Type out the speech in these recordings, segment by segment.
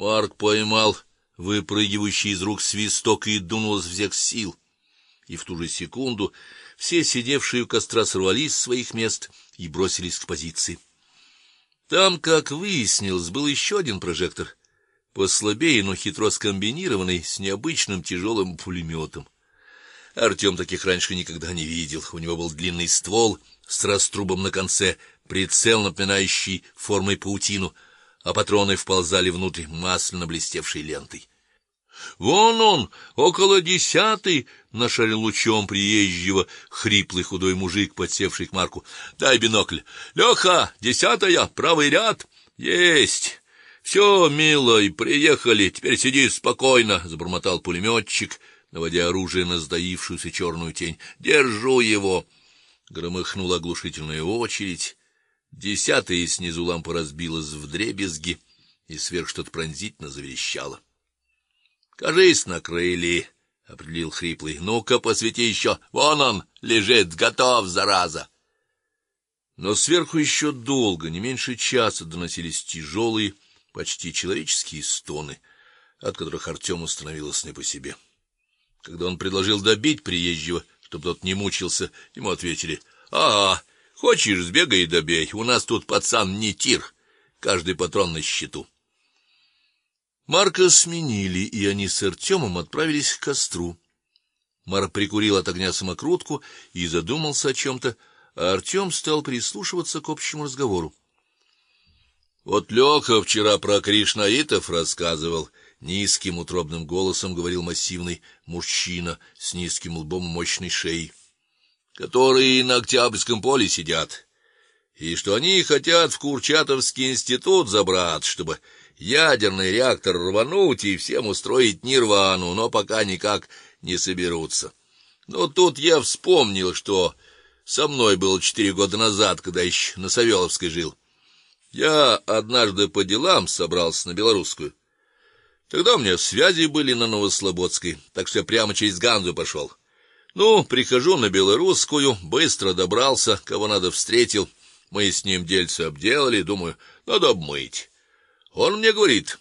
Марк поймал выпрыгивающий из рук свисток и дунул из всех сил. И в ту же секунду все сидевшие у костра сорвались с своих мест и бросились к позиции. Там, как выяснилось, был еще один прожектор, послабее, но хитро скомбинированный с необычным тяжелым пулеметом. Артем таких раньше никогда не видел. У него был длинный ствол с раструбом на конце, прицел напоминающий формой паутину, а патроны вползали внутрь масляно блестевшей лентой. Вон он, около десятой, нашарил лучом приезжего хриплый худой мужик, подсевший к Марку. Дай бинокль. Леха, десятая, правый ряд. Есть. Все, милый, приехали. Теперь сиди спокойно, забормотал пулеметчик, наводя оружие на сдаившуюся черную тень. Держу его. Громыхнула оглушительная очередь. Десятая снизу лампа разбилась вдребезги, и сверх что-то пронзительно заверещало. Кажись, накрыли, определил хриплый. Ну-ка, посвети еще. Вон он лежит, готов, зараза. Но сверху еще долго, не меньше часа, доносились тяжелые, почти человеческие стоны, от которых Артему становилось не по себе. Когда он предложил добить приезжего, чтобы тот не мучился, ему ответили: "А, хочешь, сбегай и добей. У нас тут пацан не тир, каждый патрон на счету". Марка сменили, и они с Артемом отправились к костру. Мар прикурил от огня самокрутку и задумался о чем то а Артем стал прислушиваться к общему разговору. Вот Леха вчера про кришнаитов рассказывал, низким утробным голосом говорил массивный мужчина с низким лбом мощной шеей, которые на Октябрьском поле сидят, и что они хотят в Курчатовский институт забрать, чтобы ядерный реактор рвануть и всем устроить нирвану, но пока никак не соберутся. Но тут я вспомнил, что со мной было четыре года назад, когда еще на Савеловской жил. Я однажды по делам собрался на белорусскую. Тогда у меня связи были на Новослободской, так что я прямо через Ганзу пошел. Ну, прихожу на белорусскую, быстро добрался, кого надо встретил. Мы с ним дельце обделали, думаю, надо обмыть. Он мне говорит: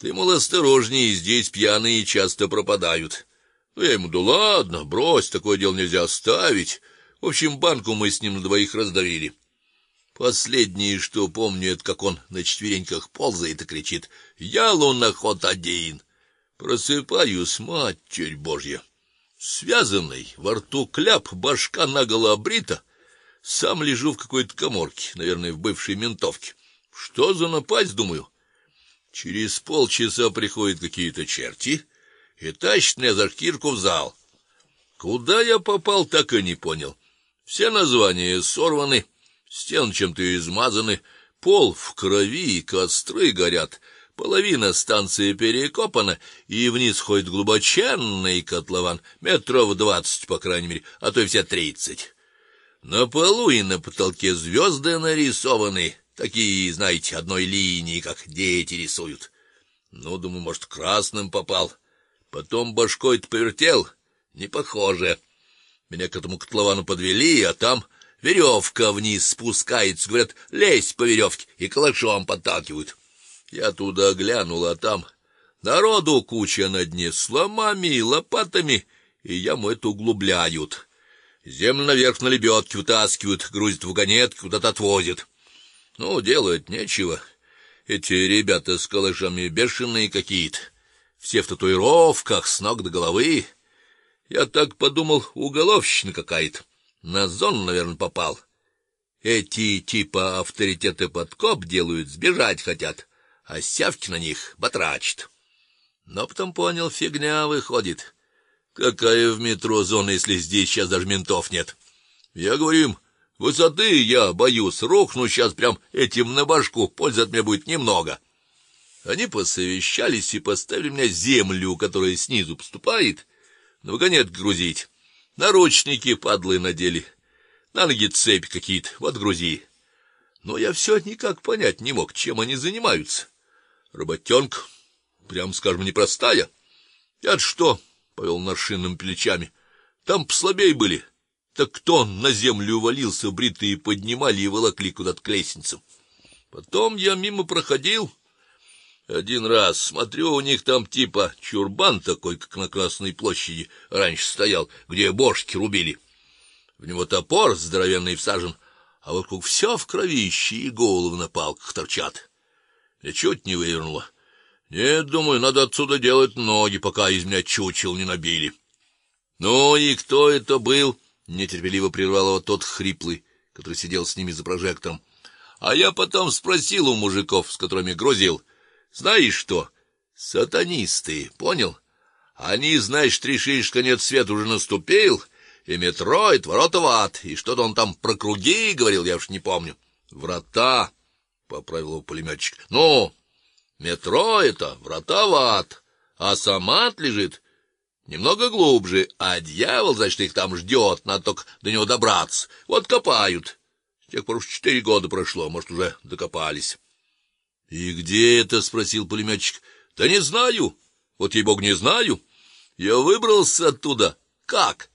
"Ты мол осторожней, здесь пьяные часто пропадают". Ну я ему: "Да ладно, брось, такое дело нельзя оставить". В общем, банку мы с ним на двоих раздавили. Последнее, что помню, это как он на четвереньках ползает и кричит: "Я луноход один". Просыпаюсь, матерь Божья. Связанный, во рту кляп, башка наголо обрита. Сам лежу в какой-то каморке, наверное, в бывшей ментовке. Что за напасть, думаю? Через полчаса приходят какие-то черти и тащат меня за шкирку в зал. Куда я попал, так и не понял. Все названия сорваны, стены чем-то измазаны, пол в крови, костры горят. Половина станции перекопана, и вниз ходит глубоченный котлован, метров двадцать, по крайней мере, а то и все тридцать. На полу и на потолке звезды нарисованы. Такие, знаете, одной линии, как дети рисуют. Ну, думаю, может, красным попал. Потом башкой-то повертел, не похоже. Меня к этому котловану подвели, а там веревка вниз спускается, говорят: "Лезь по веревке", и калашом подталкивают. Я туда глянул, а там народу куча на дне, с ломами, лопатами, и яму эту углубляют. Землю наверх на лебедке вытаскивают, грузят в вагонетки, куда-то отвозят. Ну, делать нечего. Эти ребята с калашами бешеные какие-то, все в татуировках с ног до головы. Я так подумал, уголовщина какая-то. На зону, наверное, попал. Эти типа авторитеты подкоп делают, сбежать хотят, а сявки на них батрачат. Но потом понял, фигня выходит. Какая в метро зона, если здесь сейчас даже ментов нет? Я говорю им: Высоты я боюсь, рухну сейчас прям этим на башку, пользы от меня будет немного. Они посовещались и поставили мне землю, которая снизу поступает, на вагонет грузить. Наручники падлы надели, на ноги цепи какие-то, вот грузи. Но я все никак понять не мог, чем они занимаются. Работенка, прям скажем, непростая. Я что, повел наршинным плечами. Там послабей были. Так кто на землю валился, бритые поднимали и волокли куда-то к лестницам. Потом я мимо проходил, Один раз смотрю, у них там типа чурбан такой, как на Красной площади раньше стоял, где бошки рубили. В него топор здоровенный всажен, а вокруг все в кровище и головы на палках торчат. Я чуть не вывернула. Нет, думаю, надо отсюда делать ноги, пока из меня чучел не набили. Ну и кто это был? нетерпеливо прервал его тот хриплый, который сидел с ними за прожектором. А я потом спросил у мужиков, с которыми грузил: "Знаешь что? Сатанисты, понял? Они, знаешь, решили, что конец света уже наступил, и метро, и ворота в ад, и что-то он там про круги говорил, я уж не помню. Врата, поправил его пулеметчик. Ну, Метро это врата в ад, а сам ад лежит немного глубже, а дьявол, значит, их там ждет, надо только до него добраться. Вот копают. С тех пор уж четыре года прошло, может, уже докопались. И где это, спросил пулеметчик. Да не знаю. Вот ей-бог не знаю. Я выбрался оттуда. Как?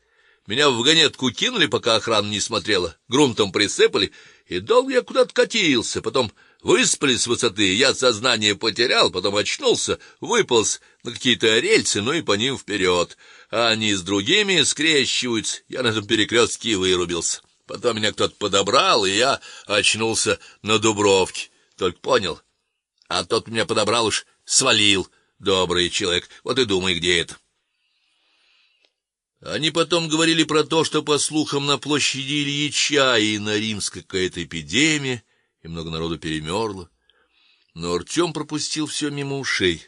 Меня в вагонетку кинули, пока охрана не смотрела. Грунтом присыпали, и долго я куда-то катился, потом Выспались с высоты, я сознание потерял, потом очнулся, выполз на какие-то рельсы, ну и по ним вперед. А они с другими скрещиваются. Я на этом перекрестке вырубился. Потом меня кто-то подобрал, и я очнулся на Дубровке. Только понял. А тот меня подобрал уж свалил. Добрый человек. Вот и думай, где это. Они потом говорили про то, что по слухам на площади Ильича и на Римской какая-то эпидемия и много народу перемерло. Но Артем пропустил все мимо ушей.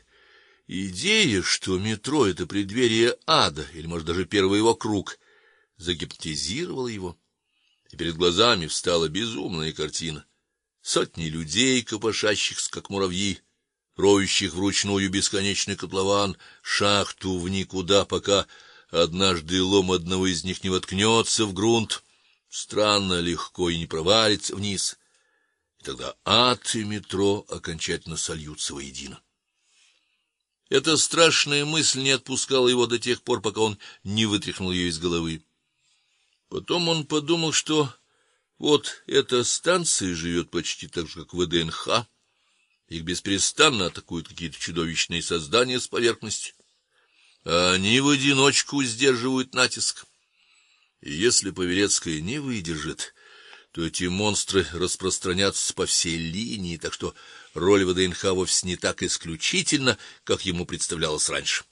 Идея, что метро это преддверие ада, или может даже первый его круг, загипнотизировала его. И перед глазами встала безумная картина: сотни людей, копошащихся как муравьи, роющих вручную бесконечный котлован, шахту в никуда, пока однажды лом одного из них не воткнется в грунт, странно легко и не провалится вниз и тогда ад и метро окончательно сольются воедино. Эта страшная мысль не отпускала его до тех пор, пока он не вытряхнул ее из головы. Потом он подумал, что вот эта станция живет почти так же, как ВДНХ. Их беспрестанно атакуют какие-то чудовищные создания с поверхности. А они в одиночку сдерживают натиск. И если Павелецкая не выдержит, то эти монстры распространятся по всей линии, так что роль ВДНХ вовсе не так исключительна, как ему представлялось раньше.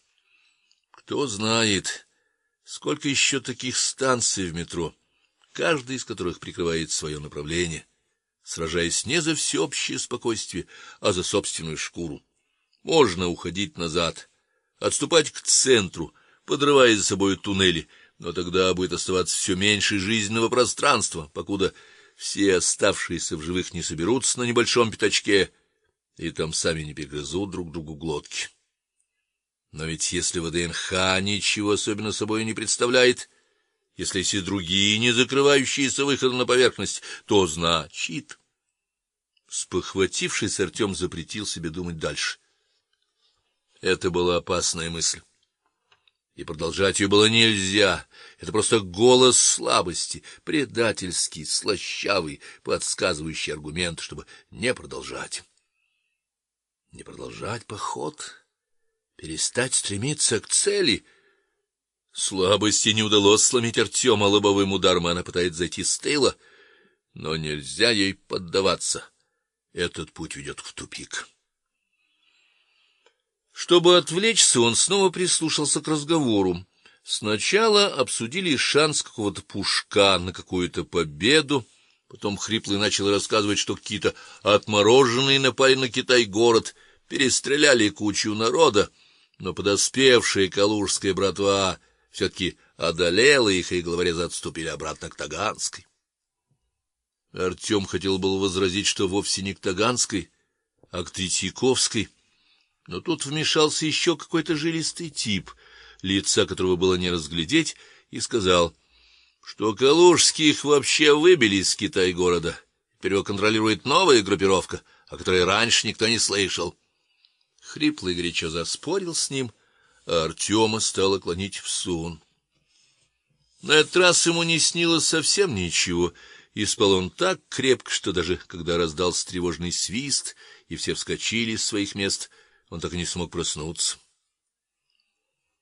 Кто знает, сколько еще таких станций в метро, каждая из которых прикрывает свое направление, сражаясь не за всеобщее спокойствие, а за собственную шкуру. Можно уходить назад, отступать к центру, подрывая за собой туннели, но тогда будет оставаться все меньше жизненного пространства, покуда все оставшиеся в живых не соберутся на небольшом пятачке и там сами не перегрызут друг другу глотки. Но ведь если ВДНХ ничего особенно собой не представляет, если все другие не закрывающиеся выходы на поверхность, то значит, спохватившись, Артем запретил себе думать дальше. Это была опасная мысль и продолжать ее было нельзя. Это просто голос слабости, предательский, слащавый, подсказывающий аргумент, чтобы не продолжать. Не продолжать поход, перестать стремиться к цели. Слабости не удалось сломить Артема лобовым ударом, она пытается зайти с тыла, но нельзя ей поддаваться. Этот путь ведет в тупик. Чтобы отвлечься, он снова прислушался к разговору. Сначала обсудили шанс какого-то пушка на какую-то победу, потом хриплый начал рассказывать, что какие-то отмороженные напали на Китай-город, перестреляли кучу народа, но подоспевшая калужская братва все таки одолела их, и главарезы отступили обратно к Таганской. Артем хотел было возразить, что вовсе не к Таганской, а к Третьяковской. Но тут вмешался еще какой-то жилистый тип, лица которого было не разглядеть, и сказал, что калужских вообще выбили из Китай-города. Теперь его контролирует новая группировка, о которой раньше никто не слышал. Хриплый горячо заспорил с ним, а Артема стало клонить в сон. На этот раз ему не снилось совсем ничего, и спал он так крепко, что даже когда раздался тревожный свист и все вскочили с своих мест. Он так и не смог проснуться.